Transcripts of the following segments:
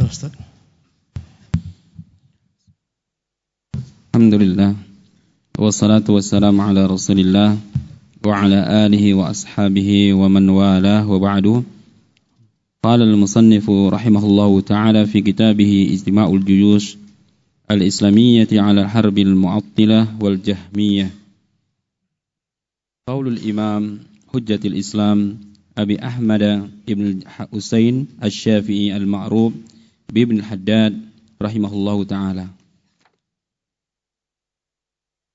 تفضل أستاذ الحمد لله والصلاة والسلام على رسول الله وعلى آله وأصحابه ومن والاه وبعد. قال المصنف رحمه الله تعالى في كتابه إجتماع الجيوش الإسلامية على الحرب المعطلة والجهمية. قول الإمام حجة الإسلام أبي أحمد بن حسين الشافعي المعروف بابن الحداد رحمه الله تعالى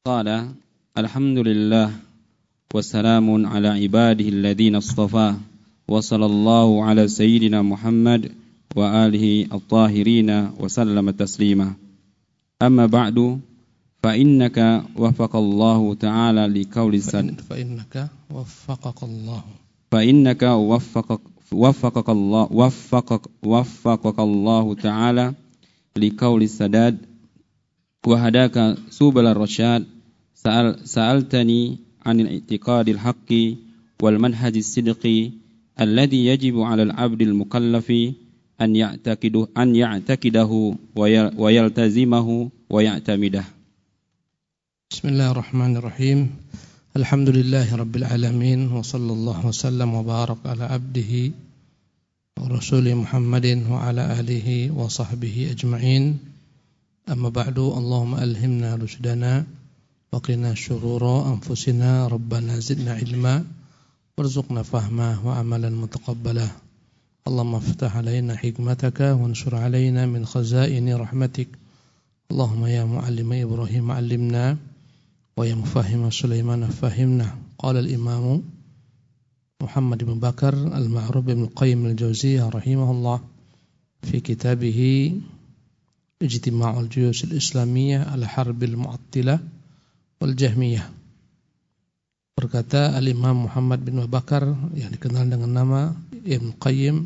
قال الحمد لله وسلام على عباده الذين اصطفى وصلى الله على سيدنا محمد وآله الطاهرين وسلم تسليما أما بعد فإنك وفق الله تعالى لقول السد فإنك وفقك الله فإنك وفقك وفقك الله وفقك وفقك الله تعالى لقول السداد وهداك سبل الرشاد سأل سألتني عن الاعتقاد الحق والمنهج الصدقي الذي يجب على العبد المكلف أن يعتقده أن يعتقده ويلتزمه ويعتمده. بسم الله الرحمن الرحيم. الحمد لله رب العالمين وصلى الله وسلم وبارك على عبده ورسوله محمد وعلى آله وصحبه أجمعين. أما بعد اللهم ألهمنا رشدنا وقنا شرور أنفسنا ربنا زدنا علما وارزقنا فهمه وعملا متقبلا اللهم افتح علينا حكمتك وانشر علينا من خزائن رحمتك اللهم يا معلم إبراهيم علمنا ويا مفهم سليمان فهمنا قال الإمام محمد بن بكر المعروف بن القيم الجوزية رحمه الله في كتابه اجتماع الجيوش الإسلامية على حرب المعطلة والجهمية Berkata Al-Imam Muhammad bin Abu Bakar yang dikenal dengan nama Ibn Qayyim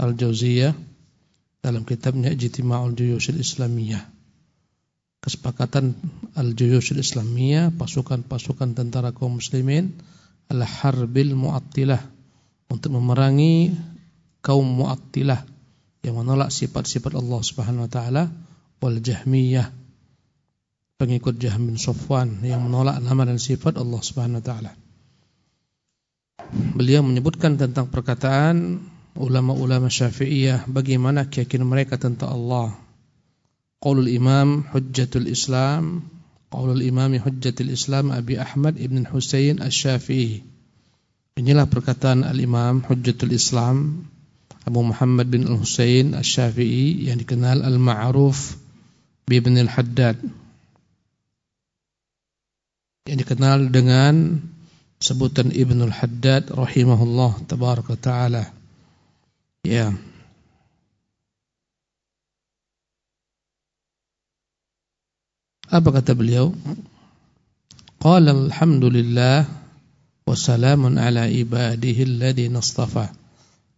Al-Jauziyah dalam kitabnya Ijtima'ul Juyushil Islamiyah. Kesepakatan Al-Juyushil Islamiyah, pasukan-pasukan tentara kaum muslimin al-harbil mu'attilah untuk memerangi kaum mu'attilah yang menolak sifat-sifat Allah Subhanahu wa taala wal jahmiyah pengikut Jahm bin Sofwan yang menolak nama dan sifat Allah Subhanahu wa taala. Beliau menyebutkan tentang perkataan ulama-ulama Syafi'iyah bagaimana keyakinan mereka tentang Allah. Qaulul Imam Hujjatul Islam, qaulul Imam Hujjatul Islam Abi Ahmad Ibn Husain Asy-Syafi'i. Inilah perkataan Al-Imam Hujjatul Islam Abu Muhammad bin Al-Husain Asy-Syafi'i yang dikenal Al-Ma'ruf bi Ibn Al-Haddad yang dikenal dengan sebutan Ibnul Haddad rahimahullah tabaraka taala. Ya. Apa kata beliau? Qala alhamdulillah wa salamun ala ibadihi alladhina istafa.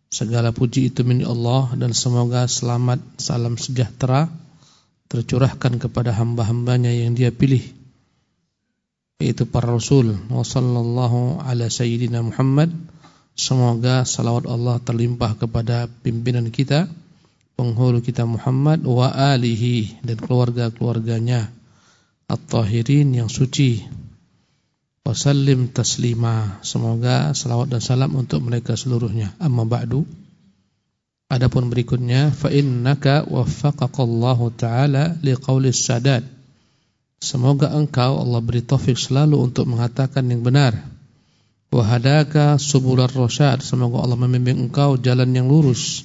Segala puji itu milik Allah dan semoga selamat salam sejahtera tercurahkan kepada hamba-hambanya yang Dia pilih yaitu para rasul wa ala sayyidina Muhammad semoga salawat Allah terlimpah kepada pimpinan kita penghulu kita Muhammad wa alihi dan keluarga-keluarganya at-tahirin yang suci wa sallim taslima semoga salawat dan salam untuk mereka seluruhnya amma ba'du adapun berikutnya fa innaka waffaqakallahu taala liqaulis sadat Semoga engkau Allah beri taufik selalu untuk mengatakan yang benar. Wahadaka subular rosyad. Semoga Allah membimbing engkau jalan yang lurus.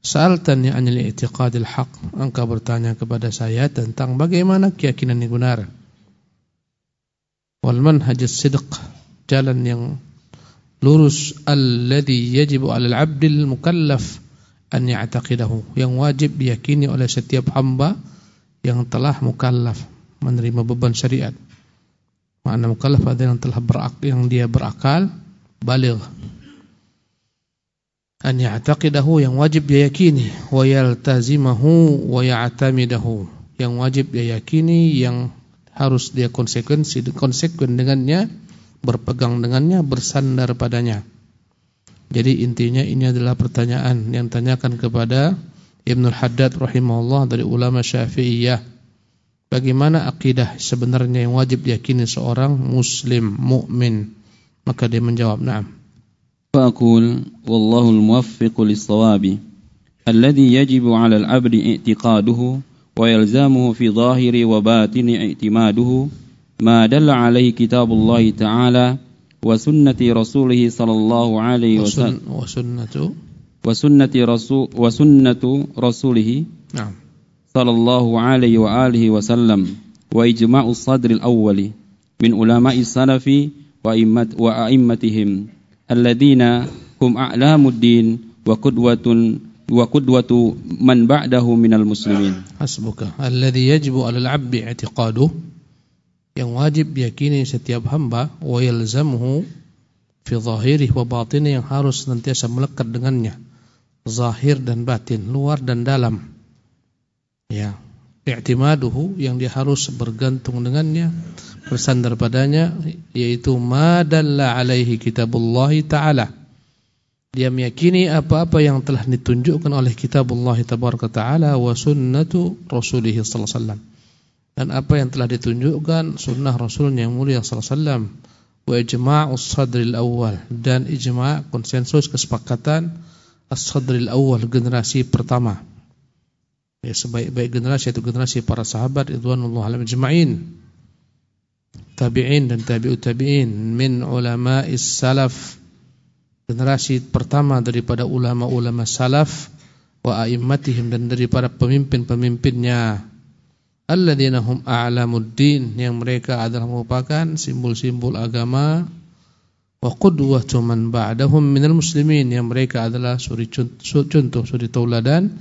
Sa'altani anil i'tiqadil haq. Engkau bertanya kepada saya tentang bagaimana keyakinan yang benar. Wal manhajis sidq. Jalan yang lurus alladhi yajibu 'alal 'abdil mukallaf an ya'taqidahu. Yang wajib diyakini oleh setiap hamba yang telah mukallaf menerima beban syariat. Makna mukallaf adalah yang telah berak, yang dia berakal, baligh. An ya'taqidahu yang wajib dia yakini, wa yaltazimahu wa ya'tamidahu. Yang wajib dia yakini, yang harus dia konsekuensi konsekuen dengannya, berpegang dengannya, bersandar padanya. Jadi intinya ini adalah pertanyaan yang tanyakan kepada Ibnu Haddad rahimahullah dari ulama Syafi'iyah. Bagaimana akidah sebenarnya yang wajib diyakini seorang muslim mukmin? Maka dia menjawab, "Na'am." Faqul wallahu al-muwaffiq lis-shawabi alladhi yajibu 'ala al-'abdi i'tiqaduhu wa yalzamuhu fi dhahiri wa batini i'timaduhu ma dalla 'alaihi kitabullah ta'ala wa sunnati rasulih sallallahu alaihi wasallam wa sunnatu wa sunnati rasul wa sunnatu rasulih na'am sallallahu alaihi wa alihi wasallam wa ijma'u sadri alladhina hum a'lamud din wa qudwatun wa qudwatu man ba'dahu minal muslimin hasbuka. Alladhi yajibu 'alal 'abdi i'tiqaduhu yang wajib diyakini setiap hamba wa yalzamuhu fi zahirihi wa batinihi yang harus senantiasa melekat dengannya. Zahir dan batin, luar dan dalam. Ya, i'timaduhu yang dia harus bergantung dengannya, bersandar padanya yaitu madalla alaihi kitabullah taala. Dia meyakini apa-apa yang telah ditunjukkan oleh kitabullah tabaraka taala wa sunnatu rasulih sallallahu alaihi wasallam. Dan apa yang telah ditunjukkan sunnah rasulnya yang mulia sallallahu alaihi wasallam wa ijma'us sadril awal dan ijma' konsensus kesepakatan as-sadril awal generasi pertama. Ya sebaik-baik generasi itu generasi para sahabat ridwanullah alaihim ajma'in. Tabi'in dan tabi'ut tabi'in min ulama'is salaf. Generasi pertama daripada ulama-ulama salaf wa a'immatihim dan daripada pemimpin-pemimpinnya. Alladzina hum a'lamuddin yang mereka adalah merupakan simbol-simbol agama wa qudwatu man ba'dahum minal muslimin yang mereka adalah suri contoh suri tauladan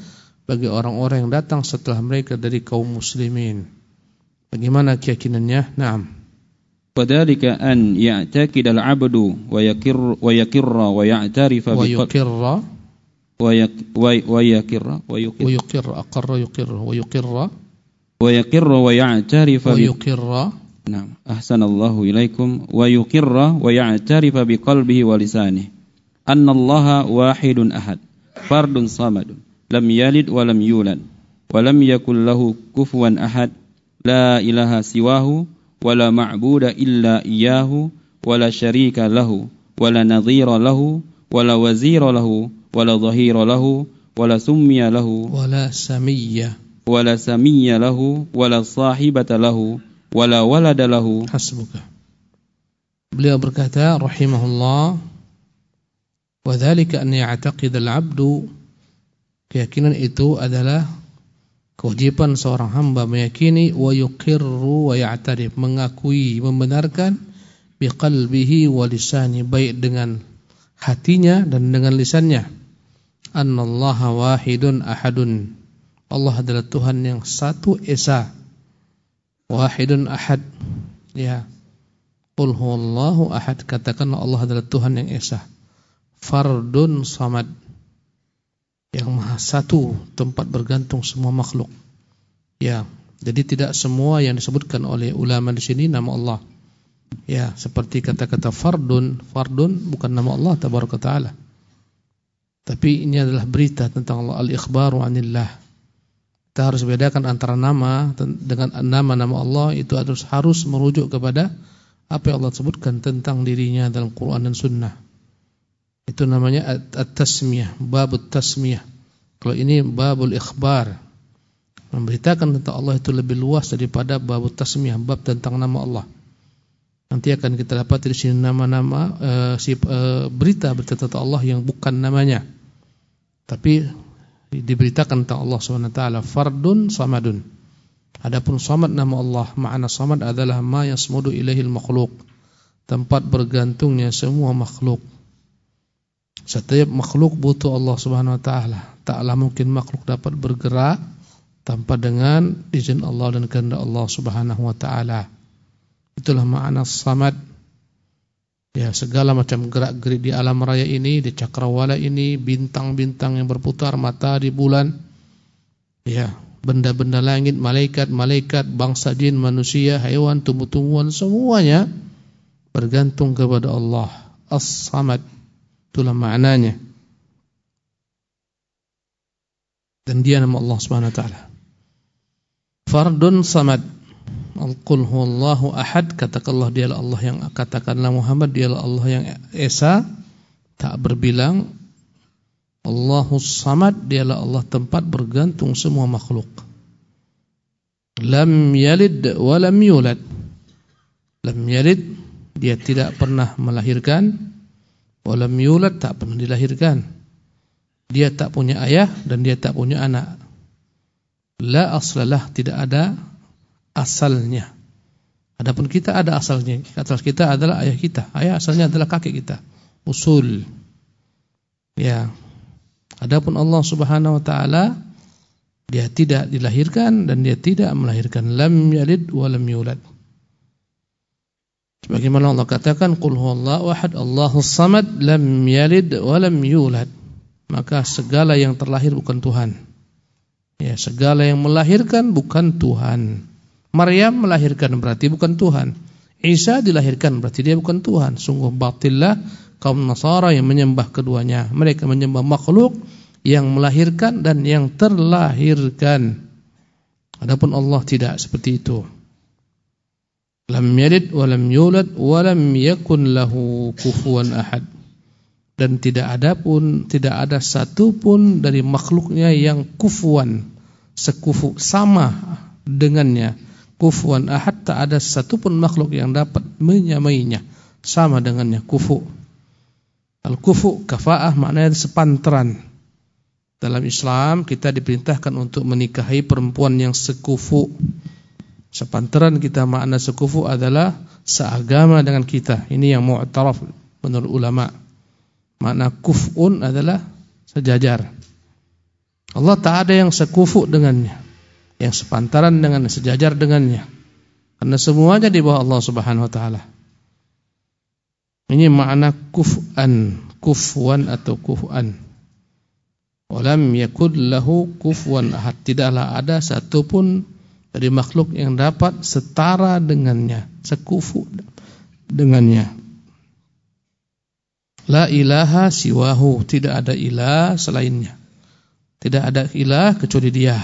bagi orang-orang yang datang setelah mereka dari kaum muslimin. Bagaimana keyakinannya? Naam. Wadhalika an ya'taqid al-'abdu wa yakir wa yakirra wa ya'tarifa wa yukirra wa yakirra wa yukirra aqarra yukirra wa yukirra wa yakirra wa ya'tarifa wa yukirra Nah, ahsanallahu ilaikum. Wa yuqirra wa ya'tarifa biqalbihi wa lisanihi anna Allah wahidun ahad fardun samadun lam yalid wa lam yulad wa lam yakul lahu kufuwan ahad la ilaha siwahu wa la ma'buda illa iyyahu wa la syarika lahu wa la nadhira lahu wa la wazira lahu wa la dhahira lahu wa la summiya lahu wa la samiyya wa la samiyya lahu wa la sahibata lahu wala walada lahu hasbuka beliau berkata rahimahullah wa dzalika an ya'taqid al-'abdu keyakinan itu adalah kewajiban seorang hamba meyakini wa yuqirru wa ya'tarif mengakui membenarkan biqalbihi wa lisani baik dengan hatinya dan dengan lisannya. Annallaha wahidun ahadun. Allah adalah Tuhan yang satu esa. Wahidun ahad. Ya. Qul huwallahu ahad. Katakanlah Allah adalah Tuhan yang esa. Fardun samad yang maha satu tempat bergantung semua makhluk. Ya jadi tidak semua yang disebutkan oleh ulama di sini nama Allah. Ya seperti kata-kata fardun fardun bukan nama Allah tabaraka taala. Tapi ini adalah berita tentang Allah al-ikhbaru anillah. Kita harus bedakan antara nama dengan nama-nama Allah itu harus harus merujuk kepada apa yang Allah sebutkan tentang dirinya dalam Quran dan Sunnah. Itu namanya at-tasmiyah, babut tasmiyah. Kalau ini babul ikhbar, memberitakan tentang Allah itu lebih luas daripada babut tasmiyah, bab tentang nama Allah. Nanti akan kita dapat di sini nama-nama uh, si uh, berita berita tentang Allah yang bukan namanya. Tapi diberitakan tentang Allah SWT fardun samadun adapun samad nama Allah makna samad adalah ma yasmudu ilahil makhluk tempat bergantungnya semua makhluk setiap makhluk butuh Allah Subhanahu wa taala taklah mungkin makhluk dapat bergerak tanpa dengan izin Allah dan kehendak Allah Subhanahu wa taala itulah makna samad Ya, segala macam gerak-gerik di alam raya ini, di cakrawala ini, bintang-bintang yang berputar, matahari, bulan. Ya, benda-benda langit, malaikat-malaikat, bangsa jin, manusia, hewan, tumbuh-tumbuhan semuanya bergantung kepada Allah. As-Samad. Itulah maknanya. Dan dia nama Allah Subhanahu wa taala. Fardun samad. Qul huwallahu ahad katakanlah dialah Allah yang katakanlah Muhammad dialah Allah yang esa tak berbilang Allahus samad dialah Allah tempat bergantung semua makhluk. Lam yalid wa lam yulad. Lam yalid dia tidak pernah melahirkan wa lam yulad tak pernah dilahirkan. Dia tak punya ayah dan dia tak punya anak. La aslalah tidak ada asalnya. Adapun kita ada asalnya. Asal kita adalah ayah kita. Ayah asalnya adalah kakek kita. Usul. Ya. Adapun Allah Subhanahu wa taala dia tidak dilahirkan dan dia tidak melahirkan. Lam yalid wa lam yulad. Sebagaimana Allah katakan qul huwallahu ahad Allahus samad lam yalid wa lam yulad. Maka segala yang terlahir bukan Tuhan. Ya, segala yang melahirkan bukan Tuhan. Maryam melahirkan berarti bukan Tuhan. Isa dilahirkan berarti dia bukan Tuhan. Sungguh batillah kaum Nasara yang menyembah keduanya. Mereka menyembah makhluk yang melahirkan dan yang terlahirkan. Adapun Allah tidak seperti itu. Lam yalid wa lam yulad wa lam yakun lahu kufuwan ahad. Dan tidak ada pun tidak ada satu pun dari makhluknya yang kufuan sekufu sama dengannya. Kufuan ahad tak ada satu pun makhluk yang dapat menyamainya sama dengannya. Kufu. Al kufu kafaah maknanya sepantaran dalam Islam kita diperintahkan untuk menikahi perempuan yang sekufu sepantaran kita makna sekufu adalah seagama dengan kita ini yang mu'taraf menurut ulama' Makna kuf'un adalah sejajar. Allah tak ada yang sekufu dengannya, yang sepantaran dengan sejajar dengannya. Karena semuanya di bawah Allah Subhanahu wa taala. Ini makna kuf'an, kufwan atau kuf'an. Walam yakul lahu kufwan ahad. Tidaklah ada satupun dari makhluk yang dapat setara dengannya, sekufu dengannya. La ilaha siwahu, tidak ada ilah selainnya. Tidak ada ilah kecuali Dia.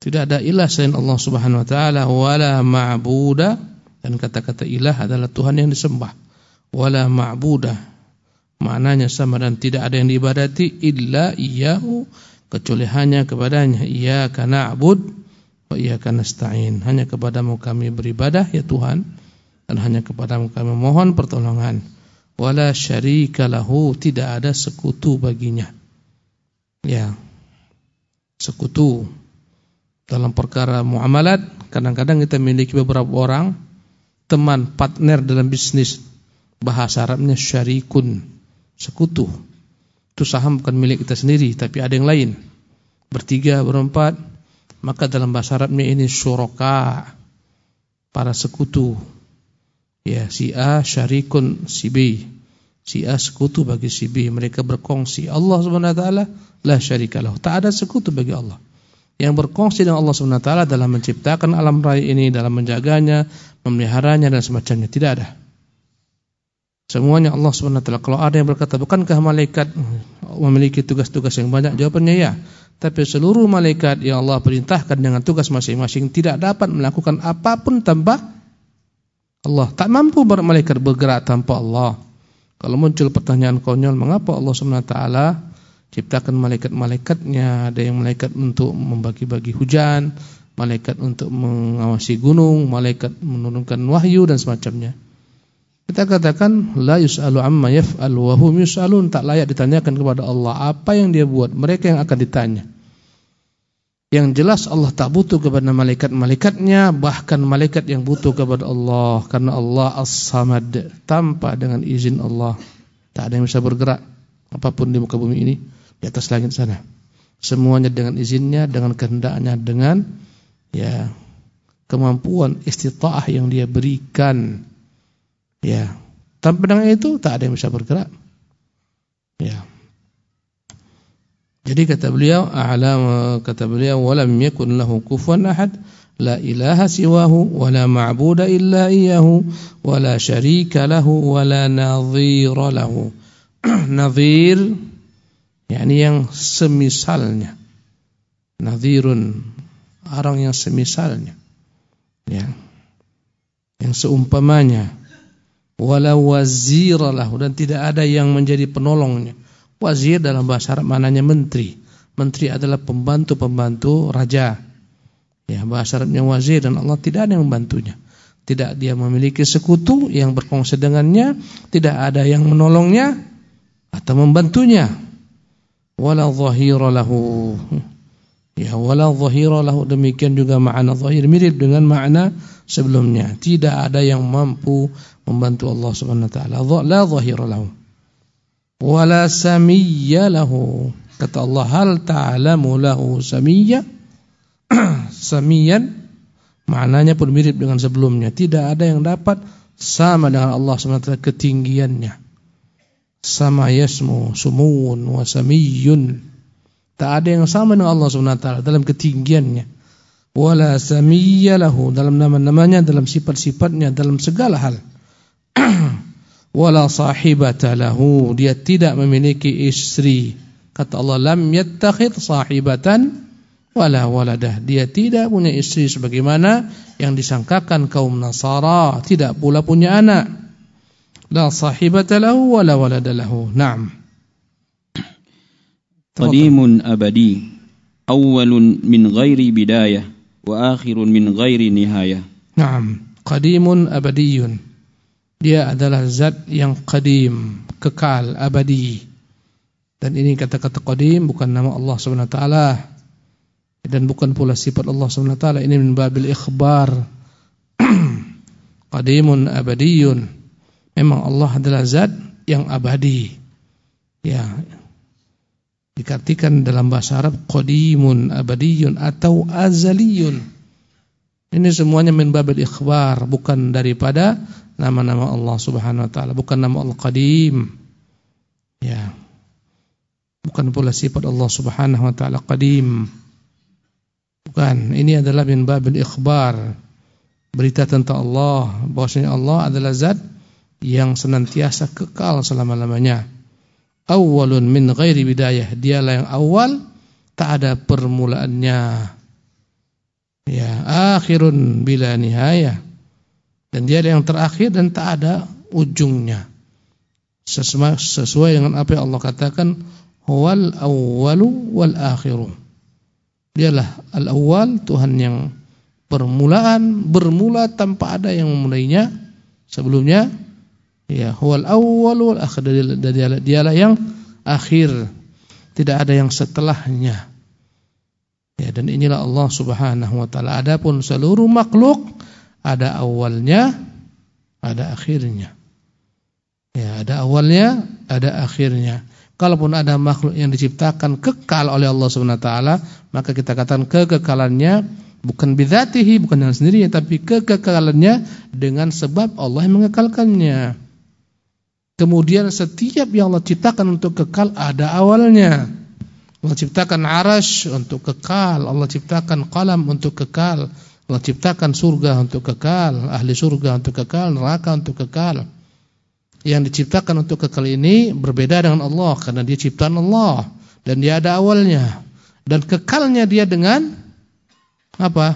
Tidak ada ilah selain Allah Subhanahu wa taala wala ma'buda dan kata-kata ilah adalah Tuhan yang disembah. Wala ma'buda maknanya sama dan tidak ada yang diibadati illa iyyahu kecuali hanya kepadanya iyyaka na'bud wa iyyaka nasta'in. Hanya kepadamu kami beribadah ya Tuhan dan hanya kepadamu kami mohon pertolongan. Wala syarika lahu tidak ada sekutu baginya. Ya sekutu. Dalam perkara muamalat kadang-kadang kita memiliki beberapa orang teman partner dalam bisnis bahasa Arabnya syarikun sekutu. Itu saham bukan milik kita sendiri tapi ada yang lain. Bertiga berempat maka dalam bahasa Arabnya ini syuraka para sekutu Ya, si A syarikun si B. Si A sekutu bagi si B. Mereka berkongsi. Allah Subhanahu wa taala la syarikalah. Tak ada sekutu bagi Allah. Yang berkongsi dengan Allah Subhanahu wa taala dalam menciptakan alam raya ini, dalam menjaganya, memeliharanya dan semacamnya. Tidak ada. Semuanya Allah taala. Kalau ada yang berkata, "Bukankah malaikat memiliki tugas-tugas yang banyak?" Jawabannya ya. Tapi seluruh malaikat yang Allah perintahkan dengan tugas masing-masing tidak dapat melakukan apa pun tanpa Allah tak mampu malaikat bergerak tanpa Allah. Kalau muncul pertanyaan konyol, mengapa Allah SWT ciptakan malaikat-malaikatnya? Ada yang malaikat untuk membagi-bagi hujan, malaikat untuk mengawasi gunung, malaikat menurunkan wahyu dan semacamnya. Kita katakan la yus'alu amma yaf'al wa hum yus'alun, tak layak ditanyakan kepada Allah apa yang dia buat, mereka yang akan ditanya. Yang jelas Allah tak butuh kepada malaikat-malaikatnya Bahkan malaikat yang butuh kepada Allah. Karena Allah as-samad Tanpa dengan izin Allah. Tak ada yang bisa bergerak Apa pun di muka bumi ini Di atas langit sana. Semuanya dengan izinnya Dengan kehendaknya Dengan ya kemampuan istita'ah yang dia berikan Ya. Tanpa dengan itu tak ada yang bisa bergerak. Ya. Jadi kata beliau, a'lam kata beliau, walam yakun lahu kufuwan ahad, la ilaha siwahu, wala ma'buda illa iyyahu, wala syarika lahu, wala nadhira lahu. Nadhir yakni yang semisalnya. nadhirun orang yang semisalnya. Ya. Yang seumpamanya wala dan tidak ada yang menjadi penolongnya. Wazir dalam bahasa Arab mananya menteri. Menteri adalah pembantu-pembantu raja. Ya bahasa Arabnya wazir dan Allah tidak ada yang membantunya. Tidak dia memiliki sekutu yang berkongsi dengannya tidak ada yang menolongnya atau membantunya. Wala lahu. Ya wala zahira lahu demikian juga makna zahir. Mirip dengan makna sebelumnya. Tidak ada yang mampu membantu Allah Subhanahu wa taala. La zahira lahu. Wala samiyya lahu. Kata Allah hal ta'lamu lahu samiyya? Samiyan maknanya pun mirip dengan sebelumnya. Tidak ada yang dapat sama dengan Allah Subhanahu wa taala ketinggiannya. Sama yasmu sumuun wa samiyun Tak ada yang sama dengan Allah Subhanahu wa taala dalam ketinggiannya. Wala samiyya lahu dalam nama-namanya, dalam sifat-sifatnya, dalam segala hal. wala sahibata lahu. Dia tidak memiliki istri. Kata Allah lam yattakhid sahibatan wala waladah. Dia tidak punya istri sebagaimana yang disangkakan kaum Nasara. Tidak pula punya anak. La sahibata lahu wala walada lahu. Na'am. Qadimun abadi. Awwalun min ghairi bidayah wa akhirun min ghairi nihayah. Na'am. Qadimun abadiyun dia adalah zat yang qadim kekal abadi. Dan ini kata-kata qadim bukan nama Allah Subhanahu wa taala. Dan bukan pula sifat Allah Subhanahu wa taala. Ini min babil ikhbar. Qadimun abadiyun. Memang Allah adalah zat yang abadi. Ya. Dikartikan dalam bahasa Arab qadimun abadiyun atau azaliyun. Ini semuanya min babil ikhbar, bukan daripada nama-nama Allah Subhanahu wa taala, bukan nama Allah Qadim. Ya. Bukan pula sifat Allah Subhanahu wa taala Qadim. Bukan, ini adalah min babil ikhbar. Berita tentang Allah, bahwasanya Allah adalah zat yang senantiasa kekal selama-lamanya awalun min ghairi bidayah. Dialah yang awal, tak ada permulaannya. Ya, akhirun bila nihayah. Dan dia yang terakhir dan tak ada ujungnya. Sesuai, sesuai dengan apa yang Allah katakan, huwal awwalu wal akhiru. Dialah al-awwal, Tuhan yang permulaan, bermula tanpa ada yang memulainya. Sebelumnya Ya, huwal awwal wal akhir. Dialah, dialah yang akhir. Tidak ada yang setelahnya. Ya, dan inilah Allah Subhanahu wa taala. Adapun seluruh makhluk ada awalnya, ada akhirnya. Ya, ada awalnya, ada akhirnya. Kalaupun ada makhluk yang diciptakan kekal oleh Allah Subhanahu wa taala, maka kita katakan kekekalannya bukan bidzatihi, bukan dengan sendirinya, tapi kekekalannya dengan sebab Allah yang mengekalkannya. Kemudian setiap yang Allah ciptakan untuk kekal ada awalnya. Allah ciptakan arash untuk kekal, Allah ciptakan qalam untuk kekal, Allah ciptakan surga untuk kekal, ahli surga untuk kekal, neraka untuk kekal. Yang diciptakan untuk kekal ini berbeda dengan Allah karena dia ciptaan Allah dan dia ada awalnya. Dan kekalnya dia dengan apa?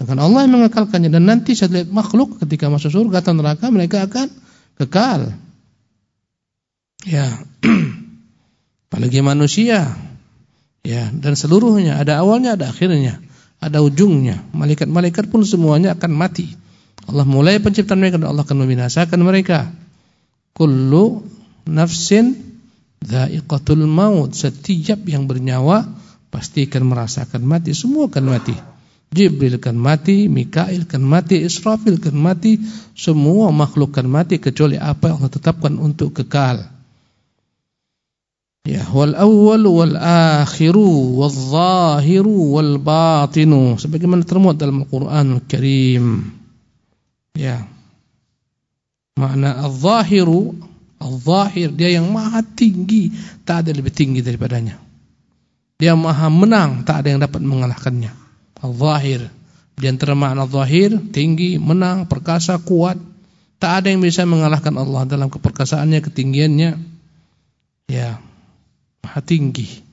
Dengan Allah yang mengekalkannya dan nanti setiap makhluk ketika masuk surga atau neraka mereka akan kekal. Ya. Apalagi manusia. Ya, dan seluruhnya ada awalnya, ada akhirnya, ada ujungnya. Malaikat-malaikat pun semuanya akan mati. Allah mulai penciptaan mereka dan Allah akan membinasakan mereka. Kullu nafsin dha'iqatul maut. Setiap yang bernyawa pasti akan merasakan mati, semua akan mati. Jibril kan mati, Mikail kan mati, Israfil kan mati, semua makhluk kan mati kecuali apa yang Allah tetapkan untuk kekal. Ya, wal awwal wal akhiru wal zahiru wal batinu sebagaimana termuat dalam Al-Qur'an Al-Karim. Ya. Makna al-zahiru, al-zahir dia yang maha tinggi, tak ada lebih tinggi daripadanya. Dia maha menang, tak ada yang dapat mengalahkannya. Al-Zahir. Di antara makna zahir, tinggi, menang, perkasa, kuat. Tak ada yang bisa mengalahkan Allah dalam keperkasaannya, ketinggiannya. Ya, maha tinggi.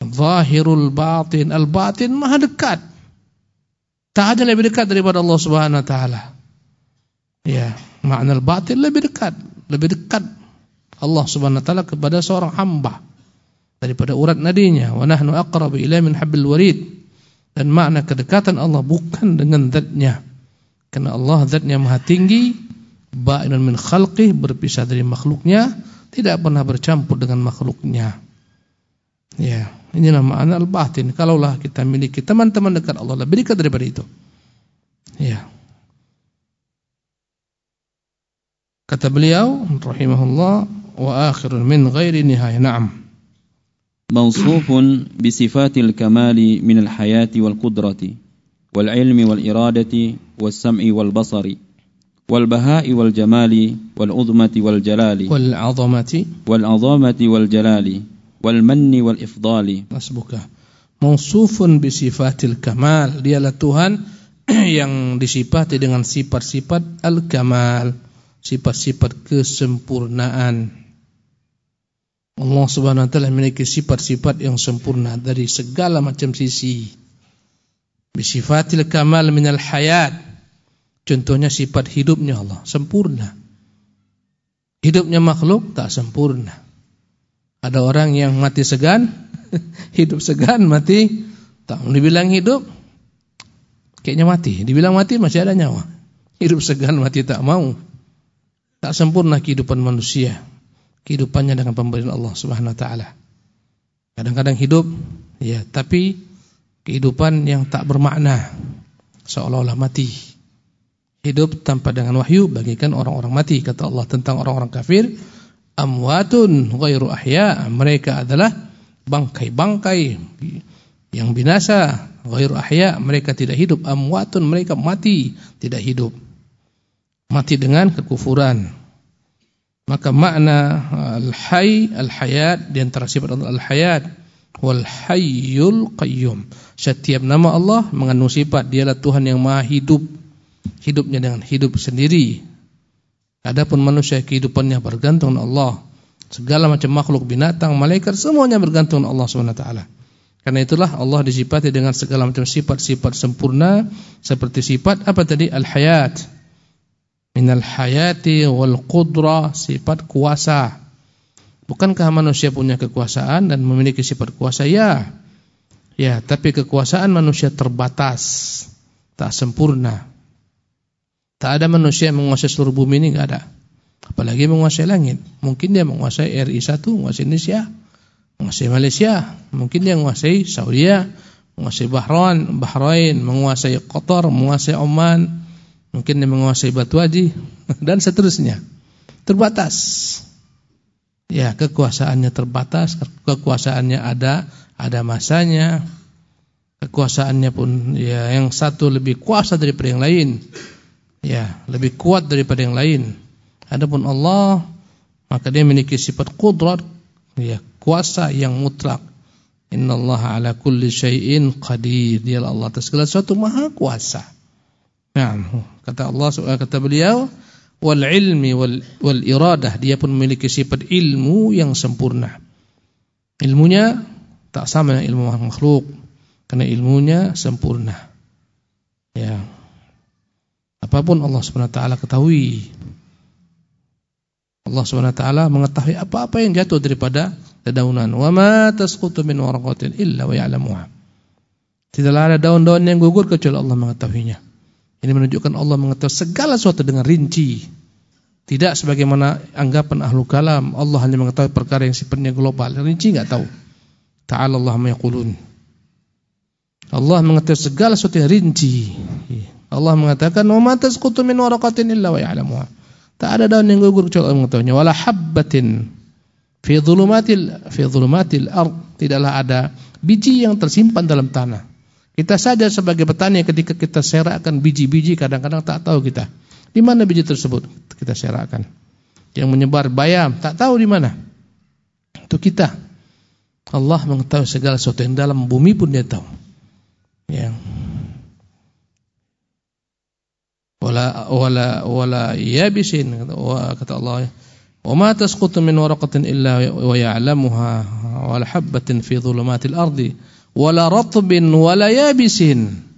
Zahirul batin, al-batin maha dekat. Tak ada lebih dekat daripada Allah Subhanahu wa taala. Ya, makna al-batin lebih dekat, lebih dekat Allah Subhanahu wa taala kepada seorang hamba daripada urat nadinya. Wa nahnu aqrabu ilaihi min hablil warid. Dan makna kedekatan Allah bukan dengan zatnya. Karena Allah zatnya maha tinggi, ba'inun min khalqih, berpisah dari makhluknya, tidak pernah bercampur dengan makhluknya. Ya, inilah makna al-batin. Kalaulah kita miliki teman-teman dekat Allah lebih dekat daripada itu. Ya. Kata beliau rahimahullah wa akhirun min ghairi nihayah. Naam. موصوف بصفات الكمال من الحياة والقدرة والعلم والإرادة والسمع والبصر wal bahai wal jamali wal udmati wal jalali. Wal azamati. Wal azamati wal jalali wal manni wal ifdali. Nasbuka mausufun bi sifatil kamal. Dialah Tuhan yang disifati dengan sifat-sifat al-kamal. Sifat-sifat kesempurnaan. Allah Subhanahu wa taala memiliki sifat-sifat yang sempurna dari segala macam sisi. Bi sifatil kamal minal hayat. Contohnya sifat hidupnya Allah sempurna. Hidupnya makhluk tak sempurna. Ada orang yang mati segan, hidup segan, mati tak dibilang hidup kayaknya mati. Dibilang mati masih ada nyawa. Hidup segan, mati tak mau. Tak sempurna kehidupan manusia kehidupannya dengan pemberian Allah Subhanahu wa taala. Kadang-kadang hidup ya, tapi kehidupan yang tak bermakna, seolah-olah mati. Hidup tanpa dengan wahyu bagikan orang-orang mati kata Allah tentang orang-orang kafir, amwatun ghairu ahya, mereka adalah bangkai-bangkai yang binasa, ghairu ahya, mereka tidak hidup, amwatun mereka mati, tidak hidup. Mati dengan kekufuran, maka makna uh, al-hayy al-hayat di antara sifat Allah al-hayat wal hayyul qayyum. Setiap nama Allah mengandung sifat dialah Tuhan yang Maha hidup. Hidupnya dengan hidup sendiri. Adapun manusia kehidupannya bergantung Allah. Segala macam makhluk binatang, malaikat semuanya bergantung Allah taala. Karena itulah Allah disifati dengan segala macam sifat-sifat sempurna seperti sifat apa tadi al-hayat minal hayati wal qudra sifat kuasa. Bukankah manusia punya kekuasaan dan memiliki sifat kuasa? Ya. Ya, tapi kekuasaan manusia terbatas, tak sempurna. Tak ada manusia yang menguasai seluruh bumi ini enggak ada. Apalagi menguasai langit. Mungkin dia menguasai RI 1, menguasai Indonesia, menguasai Malaysia, mungkin dia menguasai Saudi, menguasai Bahrain, Bahrain, menguasai Qatar, menguasai Oman, mungkin dia menguasai batu aji dan seterusnya. Terbatas. Ya, kekuasaannya terbatas, kekuasaannya ada, ada masanya. Kekuasaannya pun ya yang satu lebih kuasa daripada yang lain. Ya, lebih kuat daripada yang lain. Adapun Allah maka dia memiliki sifat kudrat, ya, kuasa yang mutlak. Innallaha ala kulli syai'in qadir. Dia Allah atas segala sesuatu maha kuasa. Nah, kata Allah kata beliau wal ilmi wal, wal iradah dia pun memiliki sifat ilmu yang sempurna. Ilmunya tak sama dengan ilmu makhluk karena ilmunya sempurna. Ya. Apa pun Allah Subhanahu wa taala ketahui. Allah Subhanahu wa taala mengetahui apa-apa yang jatuh daripada dedaunan. Wa ma tasqutu min waraqatin illa wa ya'lamuha. Tidaklah ada daun-daun yang gugur kecuali Allah mengetahuinya. Ini menunjukkan Allah mengetahui segala sesuatu dengan rinci. Tidak sebagaimana anggapan ahlu kalam, Allah hanya mengetahui perkara yang sifatnya global, rinci enggak tahu. Ta'ala Allah yaqulun. Allah mengetahui segala sesuatu yang rinci. Allah mengatakan, "Wa ma tasqutu min waraqatin illa wa ya'lamuha." Tak ada daun yang gugur kecuali Allah mengetahuinya. Wala habbatin fi dhulumatil fi dhulumatil ard. Tidaklah ada biji yang tersimpan dalam tanah. Kita saja sebagai petani ketika kita serakkan biji-biji kadang-kadang tak tahu kita. Di mana biji tersebut kita serakkan. Yang menyebar bayam tak tahu di mana. Itu kita. Allah mengetahui segala sesuatu yang dalam bumi pun dia tahu. Ya. wala wala wala yabisin kata Allah ya. wa ma tasqutu min waraqatin illa wa ya'lamuha wala habatin fi dhulumatil ardi wala ratbin wala yabisin.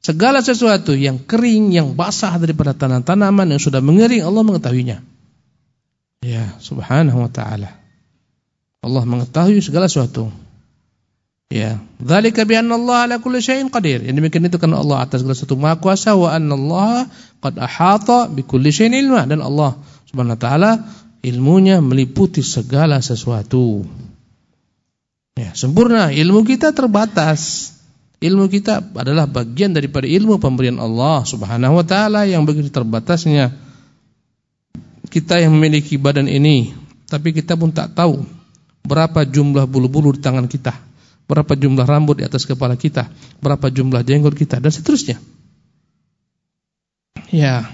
Segala sesuatu yang kering yang basah daripada tanam-tanaman yang sudah mengering Allah mengetahuinya. Ya subhanahu wa ta'ala. Allah mengetahui segala sesuatu. Ya, dzalika bi anna Allah ala kulli syai'in qadir. Yang demikian itu karena Allah atas segala sesuatu Maha Kuasa wa anna Allah qad ahata bi kulli syai'in ilma dan Allah Subhanahu wa taala ilmunya meliputi segala sesuatu. Ya, sempurna. Ilmu kita terbatas. Ilmu kita adalah bagian daripada ilmu pemberian Allah Subhanahu wa taala yang begitu terbatasnya. Kita yang memiliki badan ini, tapi kita pun tak tahu berapa jumlah bulu-bulu di tangan kita, berapa jumlah rambut di atas kepala kita, berapa jumlah jenggot kita dan seterusnya. Ya.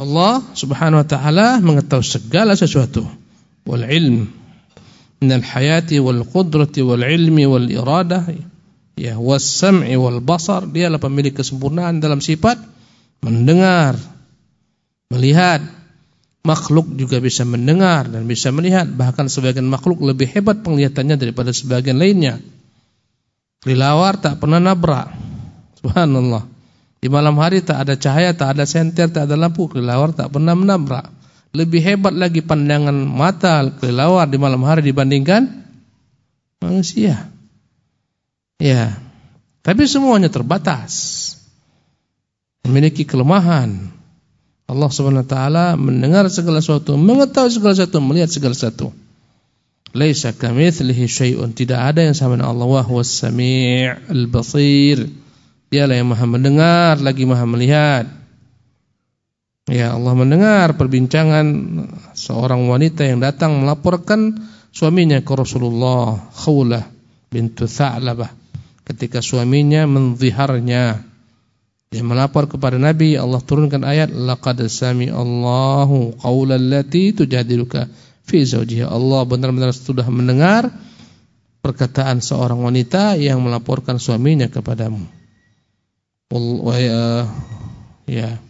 Allah Subhanahu wa taala mengetahui segala sesuatu. Wal ilm minal hayati wal qudrati wal ilmi wal iradah ya was sam'i wal basar dialah pemilik kesempurnaan dalam sifat mendengar melihat makhluk juga bisa mendengar dan bisa melihat bahkan sebagian makhluk lebih hebat penglihatannya daripada sebagian lainnya kelilawar tak pernah nabrak subhanallah di malam hari tak ada cahaya tak ada senter tak ada lampu kelilawar tak pernah menabrak lebih hebat lagi pandangan mata kelelawar di malam hari dibandingkan manusia. Ya. Tapi semuanya terbatas. Memiliki kelemahan. Allah Subhanahu wa taala mendengar segala sesuatu, mengetahui segala sesuatu, melihat segala sesuatu. Laisa kamitslihi syai'un. Tidak ada yang sama dengan Allah wa huwas sami' al-basir. Dialah yang Maha mendengar lagi Maha melihat. Ya Allah mendengar perbincangan seorang wanita yang datang melaporkan suaminya ke Rasulullah Khawlah bintu Tha'labah ketika suaminya menziharnya dia melapor kepada Nabi Allah turunkan ayat laqad sami Allahu qaulal lati tujadiluka fi zawjiha Allah benar-benar sudah mendengar perkataan seorang wanita yang melaporkan suaminya kepadamu ya, ya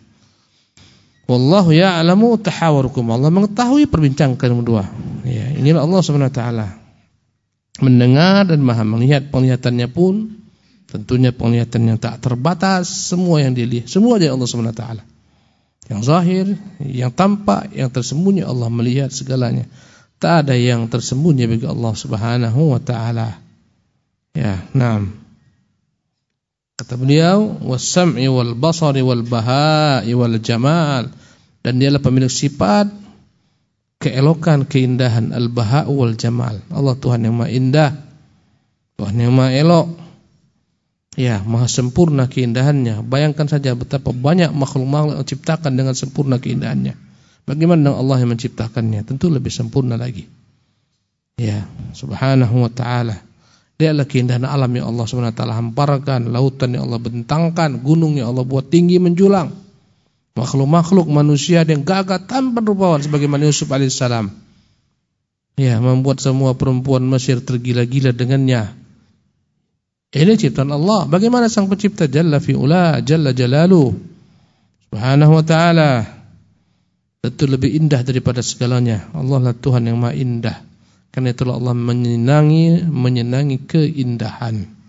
Wallahu ya'lamu tahawurukum. Allah mengetahui perbincangan kalian berdua. Ya, inilah Allah Subhanahu wa taala. Mendengar dan Maha melihat penglihatannya pun tentunya penglihatan yang tak terbatas, semua yang dilihat, semua dari Allah Subhanahu taala. Yang zahir, yang tampak, yang tersembunyi Allah melihat segalanya. Tak ada yang tersembunyi bagi Allah Subhanahu wa taala. Ya, enam. Kata beliau, "Was-sam'i wal basari wal baha'i wal jamal." dan dialah pemilik sifat keelokan, keindahan, al-baha' wal jamal. Allah Tuhan yang Maha Indah. Tuhan yang Maha Elok. Ya, Maha sempurna keindahannya. Bayangkan saja betapa banyak makhluk-makhluk yang diciptakan dengan sempurna keindahannya. Bagaimana Allah yang menciptakannya? Tentu lebih sempurna lagi. Ya, subhanahu wa ta'ala. Dia adalah keindahan alam yang Allah subhanahu wa hamparkan. Lautan yang Allah bentangkan. Gunung yang Allah buat tinggi menjulang makhluk-makhluk manusia yang gagah tanpa rupawan sebagaimana Yusuf alaihissalam. Ya, membuat semua perempuan Mesir tergila-gila dengannya. Ini ciptaan Allah. Bagaimana sang pencipta Jalla fi'ula, Jalla jalalu. Subhanahu wa ta'ala. Tentu lebih indah daripada segalanya. Allah lah Tuhan yang maha indah. Karena itulah Allah menyenangi, menyenangi keindahan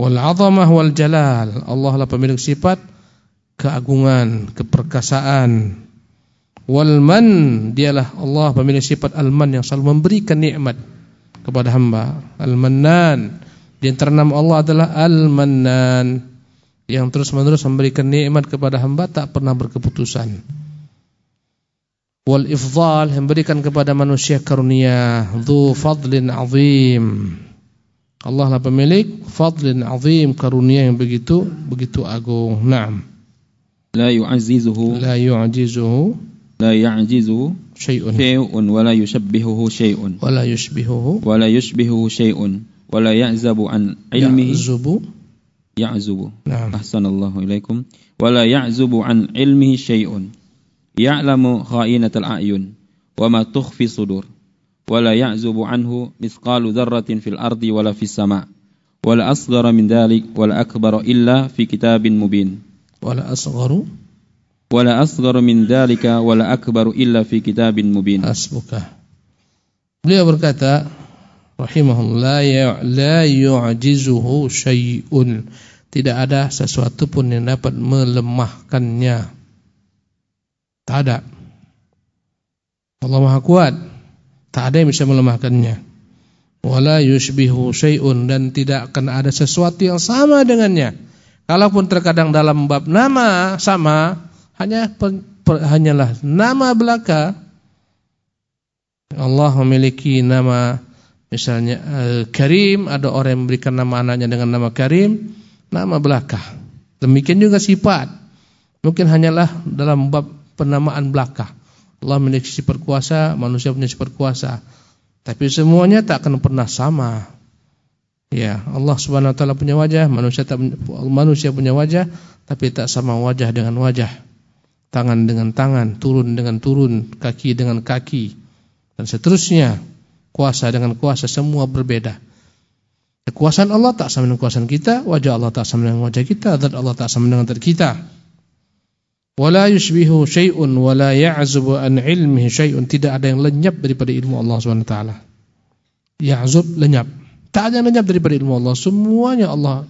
wal azamah wal jalal. Allah lah pemilik sifat keagungan, keperkasaan. Wal man, dialah Allah pemilik sifat al-man yang selalu memberikan nikmat kepada hamba. Al-Mannan. Di antara nama Allah adalah Al-Mannan yang terus-menerus memberikan nikmat kepada hamba tak pernah berkeputusan. Wal ifdal memberikan kepada manusia karunia, dzu fadlin azim Allah lah pemilik fadlin azim karunia yang begitu begitu agung. Naam. La yu'azzizuhu la yu'jizuhu la ya'jizuhu شيء. شيء ولا يشبهه شيء. ولا يشبهه. ولا يشبهه شيء. ولا يعزب عن علمه. يعزب. يعزب. نعم. أحسن الله إليكم. ولا يعزب عن علمه شيء. يعلم خائنة الأعين وما تخفي صدور. ولا يعزب عنه مثقال ذرة في الأرض ولا في السماء. ولا أصغر من ذلك ولا أكبر إلا في كتاب مبين. ولا أصغر wala asghar min dzalika wala akbar illa fi kitabin mubin. Hasbuka. Beliau berkata rahimahullah ya la yu'jizuhu syai'un. Tidak ada sesuatu pun yang dapat melemahkannya. Tak ada. Allah Maha Kuat. Tak ada yang bisa melemahkannya. Wala yushbihu syai'un. Dan tidak akan ada sesuatu yang sama dengannya. Kalaupun terkadang dalam bab nama sama hanya per, hanyalah nama belaka. Allah memiliki nama misalnya uh, Karim, ada orang yang memberikan nama anaknya dengan nama Karim, nama belaka. Demikian juga sifat. Mungkin hanyalah dalam bab penamaan belaka. Allah memiliki sifat kuasa, manusia punya sifat kuasa. Tapi semuanya tak akan pernah sama. Ya, Allah Subhanahu wa taala punya wajah, manusia tak manusia punya wajah, tapi tak sama wajah dengan wajah. Tangan dengan tangan, turun dengan turun, kaki dengan kaki dan seterusnya. Kuasa dengan kuasa semua berbeda. Kekuasaan Allah tak sama dengan kekuasaan kita, wajah Allah tak sama dengan wajah kita, zat Allah tak sama dengan zat kita. Wala yushbihu syai'un wala ya'zubu an ilmihi syai'un. Tidak ada yang lenyap daripada ilmu Allah Subhanahu wa taala. Ya'zub lenyap. Tak ada yang lenyap daripada ilmu Allah. Semuanya Allah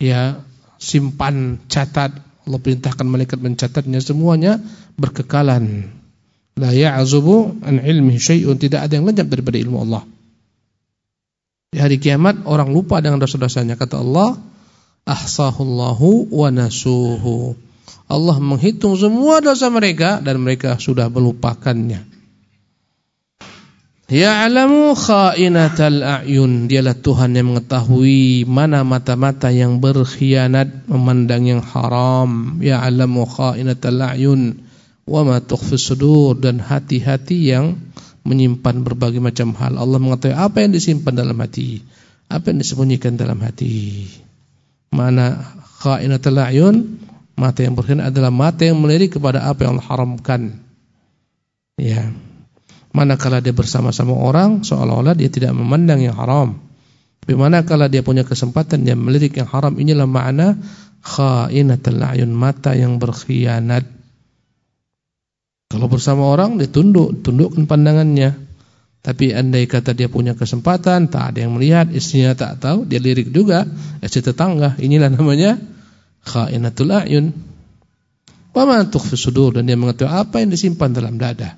ya simpan catat Allah perintahkan malaikat mencatatnya semuanya berkekalan. La ya'zubu an ilmihi syai'un. Tidak ada yang lenyap daripada ilmu Allah. Di hari kiamat orang lupa dengan dosa-dosanya. Kata Allah ahsahullahu wa nasuhu. Allah menghitung semua dosa mereka dan mereka sudah melupakannya. Ya'lamu kha'inatal a'yun. Dialah Tuhan yang mengetahui mana mata-mata yang berkhianat memandang yang haram. Ya'lamu kha'inatal a'yun wa ma tukhfis sudur dan hati-hati yang menyimpan berbagai macam hal. Allah mengetahui apa yang disimpan dalam hati, apa yang disembunyikan dalam hati. Mana kha'inatul a'yun Mata yang berkhianat adalah mata yang melirik kepada apa yang Allah haramkan. Ya. Manakala dia bersama-sama orang seolah-olah dia tidak memandang yang haram. Tapi manakala dia punya kesempatan dia melirik yang haram inilah makna khainatul ayun mata yang berkhianat. Kalau bersama orang dia tunduk, tundukkan pandangannya. Tapi andai kata dia punya kesempatan, tak ada yang melihat, istrinya tak tahu, dia lirik juga, istri tetangga. Inilah namanya khainatul a'yun. Wa ma tukhfi sudur dan dia mengetahui apa yang disimpan dalam dada.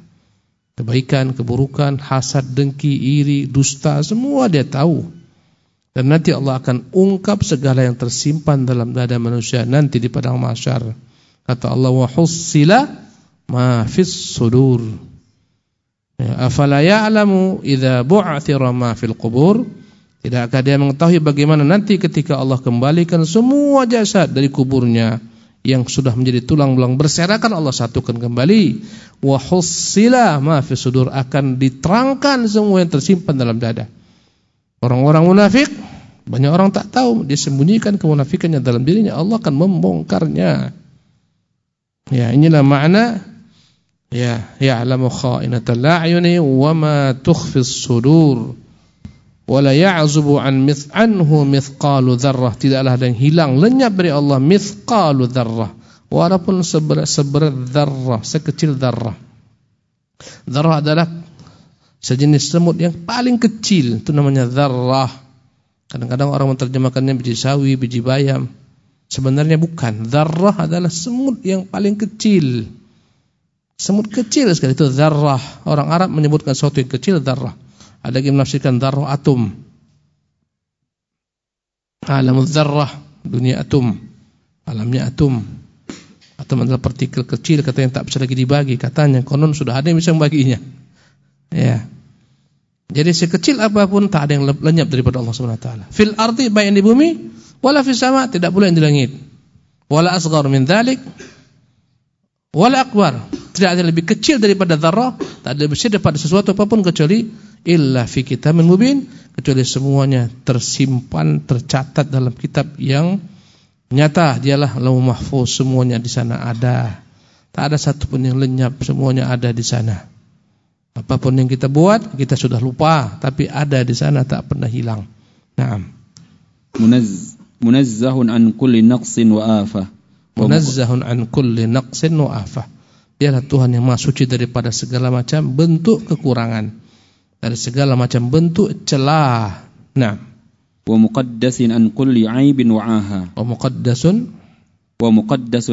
Kebaikan, keburukan, hasad, dengki, iri, dusta, semua dia tahu. Dan nanti Allah akan ungkap segala yang tersimpan dalam dada manusia nanti di padang mahsyar. Kata Allah wa hussila ma fis sudur. Ya, afala ya'lamu idza bu'thira ma fil qubur? Tidakkah dia mengetahui bagaimana nanti ketika Allah kembalikan semua jasad dari kuburnya yang sudah menjadi tulang belang berserakan Allah satukan kembali wa hussila ma fi sudur. Akan diterangkan semua yang tersimpan dalam dada. Orang-orang munafik banyak orang tak tahu. Dia sembunyikan kemunafikannya dalam dirinya. Allah akan membongkarnya. Ya, inilah makna ya ya'lamu kha'inatal a'yuni wa ma tukhfis sudur. Wala ya'zubu an mith anhu mithqalu dzarrah. Tidaklah ada yang hilang lenyap dari Allah mithqalu dzarrah walaupun seberat seberat dzarrah sekecil dzarrah dzarrah adalah sejenis semut yang paling kecil. Itu namanya dzarrah kadang-kadang orang menerjemahkannya biji sawi biji bayam. Sebenarnya bukan. Dzarrah adalah semut yang paling kecil. Semut kecil sekali. Itu dzarrah orang Arab menyebutkan sesuatu yang kecil dzarrah ada yang menafsirkan darah atom. Alam zarrah, dunia atom. Alamnya atom. Atom adalah partikel kecil kata yang tak bisa lagi dibagi. Katanya konon sudah ada yang bisa membaginya. Ya. Jadi sekecil apa pun tak ada yang lenyap daripada Allah Subhanahu wa taala. Fil ardi baik di bumi wala fis sama tidak pula yang di langit. Wala asghar min dzalik wala akbar. Tidak ada lebih kecil daripada zarrah, tak ada lebih besar daripada sesuatu apa pun kecuali illa fi kitabin mubin, kecuali semuanya tersimpan, tercatat dalam kitab yang nyata. Dialah Lauh Mahfuz, semuanya di sana ada. Tak ada satu pun yang lenyap, semuanya ada di sana. Apa pun yang kita buat, kita sudah lupa, tapi ada di sana tak pernah hilang. Naam. Munaz munazzahun an kulli naqsin wa afah Munazzahun an kulli naqsin wa afah. Dialah Tuhan yang maha suci daripada segala macam bentuk kekurangan. Dari segala macam bentuk celah. Nah. Wa muqaddasin an kulli aibin wa aha. Wa muqaddasun wa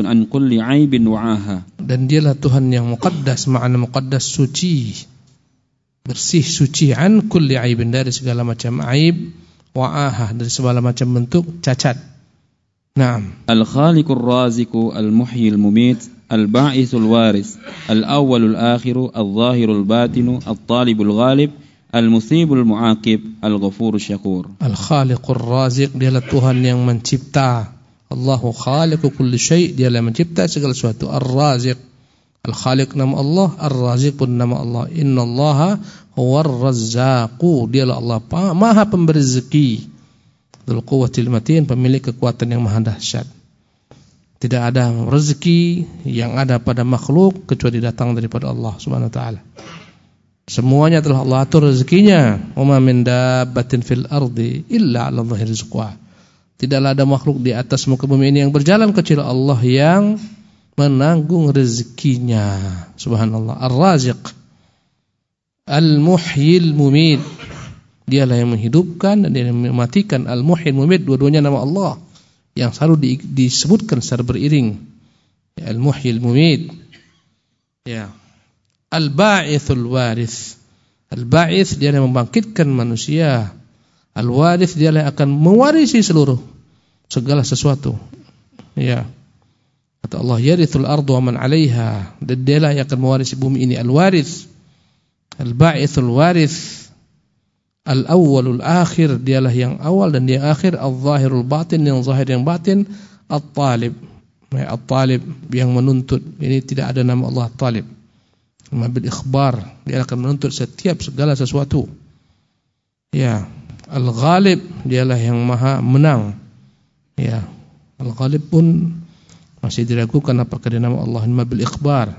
an kulli aibin wa aha. Dan dialah Tuhan yang muqaddas, makna muqaddas suci. Bersih suci an kulli aibin dari segala macam aib wa'ahah dari segala macam bentuk cacat. Naam. Al-Khaliqur Raziqu Al-Muhyi Al-Mumit Al-Ba'ithul Waris Al-Awwalul Akhiru Al-Zahirul Batinu Al-Talibul Ghalib Al-Musibul Mu'aqib Al-Ghafurus Syakur. Al-Khaliqur Raziq dialah Tuhan yang mencipta. Allahu khaliqu kulli syai' dialah mencipta segala sesuatu. Ar-Raziq Al-Khaliq nama Allah, Ar-Raziq pun nama Allah. Inna Allaha huwar razzaqu. Dialah Allah Maha pemberi rezeki. Dzul quwwatil matin, pemilik kekuatan yang maha dahsyat. Tidak ada rezeki yang ada pada makhluk kecuali datang daripada Allah Subhanahu wa taala. Semuanya telah Allah atur rezekinya. Wa ma min dabbatin fil ardi illa 'ala Allahi rizquha. Tidaklah ada makhluk di atas muka bumi ini yang berjalan kecuali Allah yang menanggung rezekinya. Subhanallah. Ar-Raziq. Al-Muhyil Mumit. Dialah yang menghidupkan dan dia yang mematikan. Al-Muhyil Mumit. Dua-duanya nama Allah. Yang selalu di, disebutkan secara beriring. Ya, Al-Muhyil Mumit. Ya. Al-Ba'ithul Warith. Al-Ba'ith dia yang membangkitkan manusia. Al-Warith dia yang akan mewarisi seluruh segala sesuatu. Ya. Kata Allah, "Yarithul ardu wa man 'alaiha." Dan dialah yang akan mewarisi bumi ini al-warith. Al-ba'ithul warith. Al-awwalul akhir, dialah yang awal dan yang akhir, al-zahirul batin, yang zahir yang batin, at-talib. Ya, at-talib yang menuntut. Ini tidak ada nama Allah talib. Bil ikhbar, dia akan menuntut setiap segala sesuatu. Ya, al-ghalib dialah yang maha menang. Ya, al-ghalib pun masih diragukan apakah dia nama Allah Imma bil ikhbar.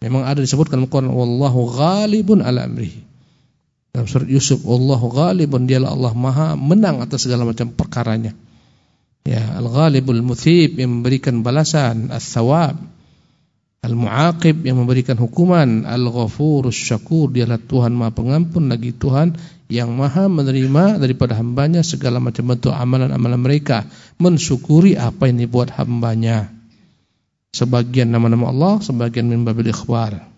Memang ada disebutkan Al-Qur'an wallahu ghalibun ala amrihi. Dalam surat Yusuf wallahu ghalibun dialah Allah Maha menang atas segala macam perkaranya. Ya, al-ghalibul muthib yang memberikan balasan, as-thawab. Al-muaqib yang memberikan hukuman, al-ghafurus syakur dialah Tuhan Maha Pengampun lagi Tuhan yang Maha menerima daripada hambanya segala macam bentuk amalan-amalan mereka, mensyukuri apa yang dibuat hambanya. Sebagian nama-nama Allah, sebagian min babil ikhbar.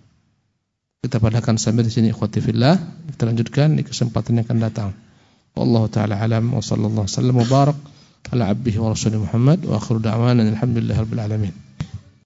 Kita padakan sampai di sini ikhwati fillah. Kita lanjutkan di kesempatan yang akan datang. Wallahu taala alam wa sallallahu wasallam wa barak ala abdihi wa rasulih Muhammad wa akhiru da'wana alhamdulillahirabbil alamin.